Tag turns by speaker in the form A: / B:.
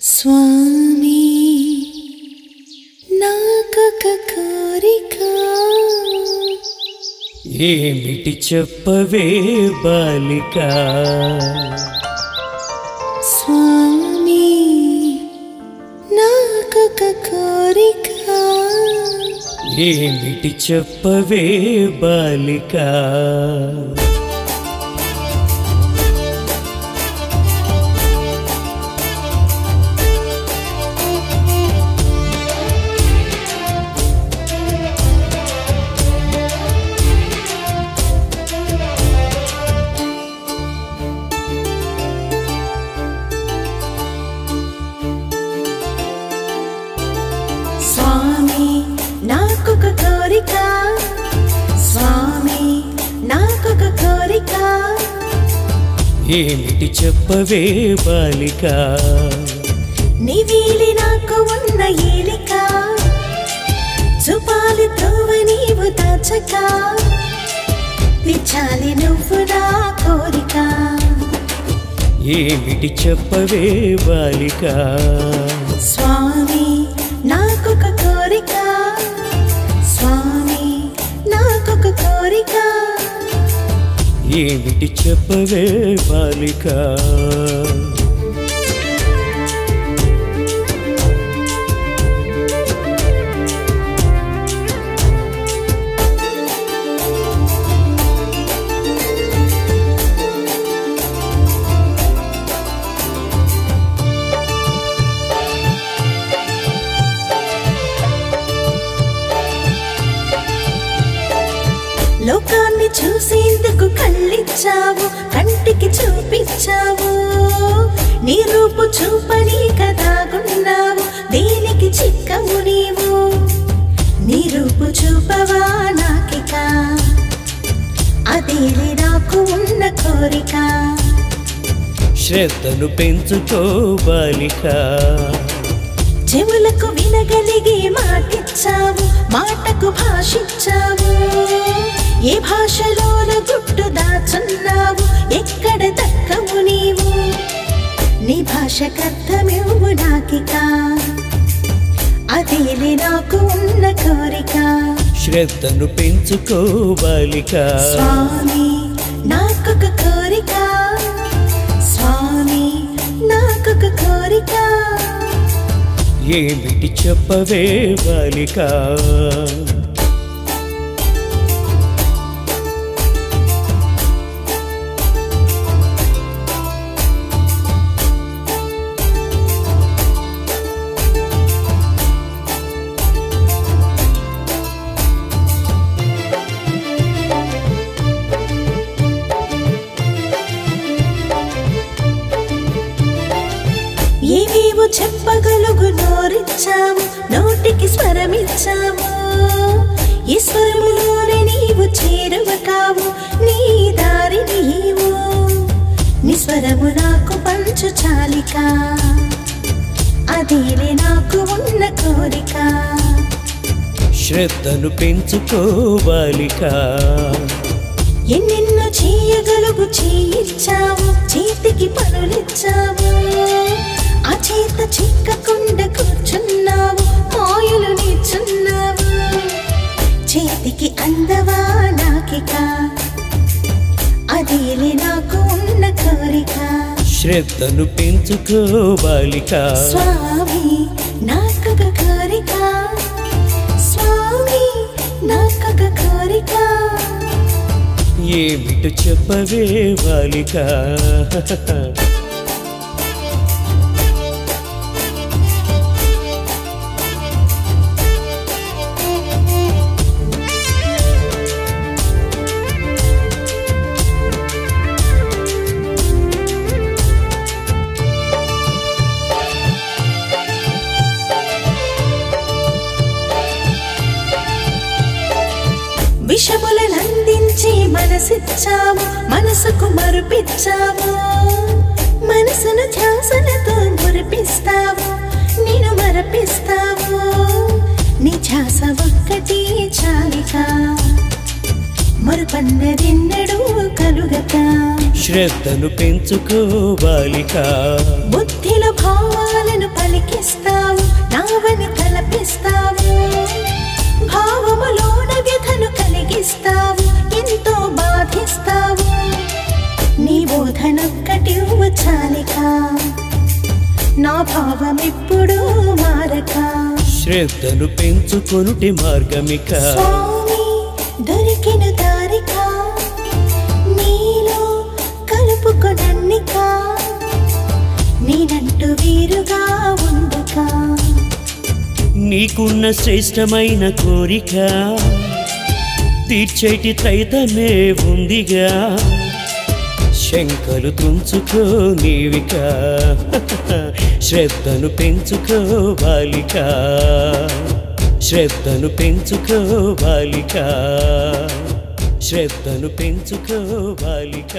A: స్వామి నాకొక కోరిక
B: ఏమిటి చెప్పవే బాలిక?
A: స్వామి నాకొక కోరిక
B: ఏమిటి చెప్పవే బాలిక? ఏమిటి చెప్పవే బాలిక?
A: నివిలి నాకు ఉన్న ఏలిక. చూపాలి త్రోవ నీవు దాచక. తీర్చాలి నువ్వు నా కోరిక.
B: ఏమిటి చెప్పవే బాలిక?
A: స్వామి నాకొక కోరిక. స్వామి నాకొక కోరిక.
B: ఏమిటి చెప్పవే బాలిక?
A: కళ్ళిచ్చావు కంటికి చూపించావు. నీ రూపు చూపని కదాగున్నావు దేనికి చిక్కవు నీవు? నీ రూపు చూపవా నాకిక? అదేలే నాకు ఉన్న కోరిక.
B: శ్రద్ధను పెంచుకో బాలిక
A: చెవులకు వినగలిగే మాటిచ్చావు మాటకు భాషిచ్చావు. ఏ భాషలోన గుట్టు నీ భాషకర్థమివ్వు నాకిక అదేలే నాకు ఉన్న కోరిక.
B: శ్రద్ధను పెంచుకో బాలిక
A: స్వామి నాకొక కోరిక. స్వామి నాకొక కోరిక.
B: ఏమిటి చెప్పవే బాలిక
A: చెప్పగలుగు నోరిచ్చావు నోటికి స్వరమిచ్చావు ఈ స్వరములోనే నీవు చేరువ కావు నీ దారి నీవు. నీ స్వరము నాకు పంచు చాలిక అదేలే నాకు ఉన్న కోరిక.
B: శ్రద్ధను పెంచుకో బాలిక
A: ఎన్నెన్నో చేయగలుగు చేయిచ్చావు చేతికి పనులిచ్చావు. అదేలే నాకు ఉన్న కోరిక.
B: శ్రద్ధను పెంచుకో బాలిక
A: స్వామి నాకొక కోరిక. స్వామి నాకొక కోరిక.
B: ఏమిటి చెప్పవే బాలిక
A: విషములనందించి మనసిచ్చావు మనసుకు మరుపిచ్చావు మనసును ధ్యాసలతో మురిపిస్తావు నేను మరపిస్తావు నీ ధ్యాస ఒక్కటి చాలిక మరుపన్నదెన్నడూ కలుగక.
B: శ్రద్ధను పెంచుకో బాలిక
A: బుద్ధిలో భావాలను పలికిస్తావు నావని తలపిస్తావు కలిగిస్తావు ఎంతో బాధిస్తావు. నీ బోధనొక్కటి చాలిక. నా భావమిప్పుడు మారక.
B: శ్రద్ధను పెంచుకొనుటి మార్గమిక.
A: దొరికిన దారిక నీలో కలుపుకొనన్నిక నేనంటూ వీరుగా ఉండక.
B: నీకున్న శ్రేష్టమైన కోరిక. తీర్చేటి త్రైతమే ఉందిగా. శంకలు తుంచుకో నీవిక. శ్రద్ధను పెంచుకో బాలిక. శ్రద్ధను పెంచుకో బాలిక. శ్రద్ధను పెంచుకో బాలిక.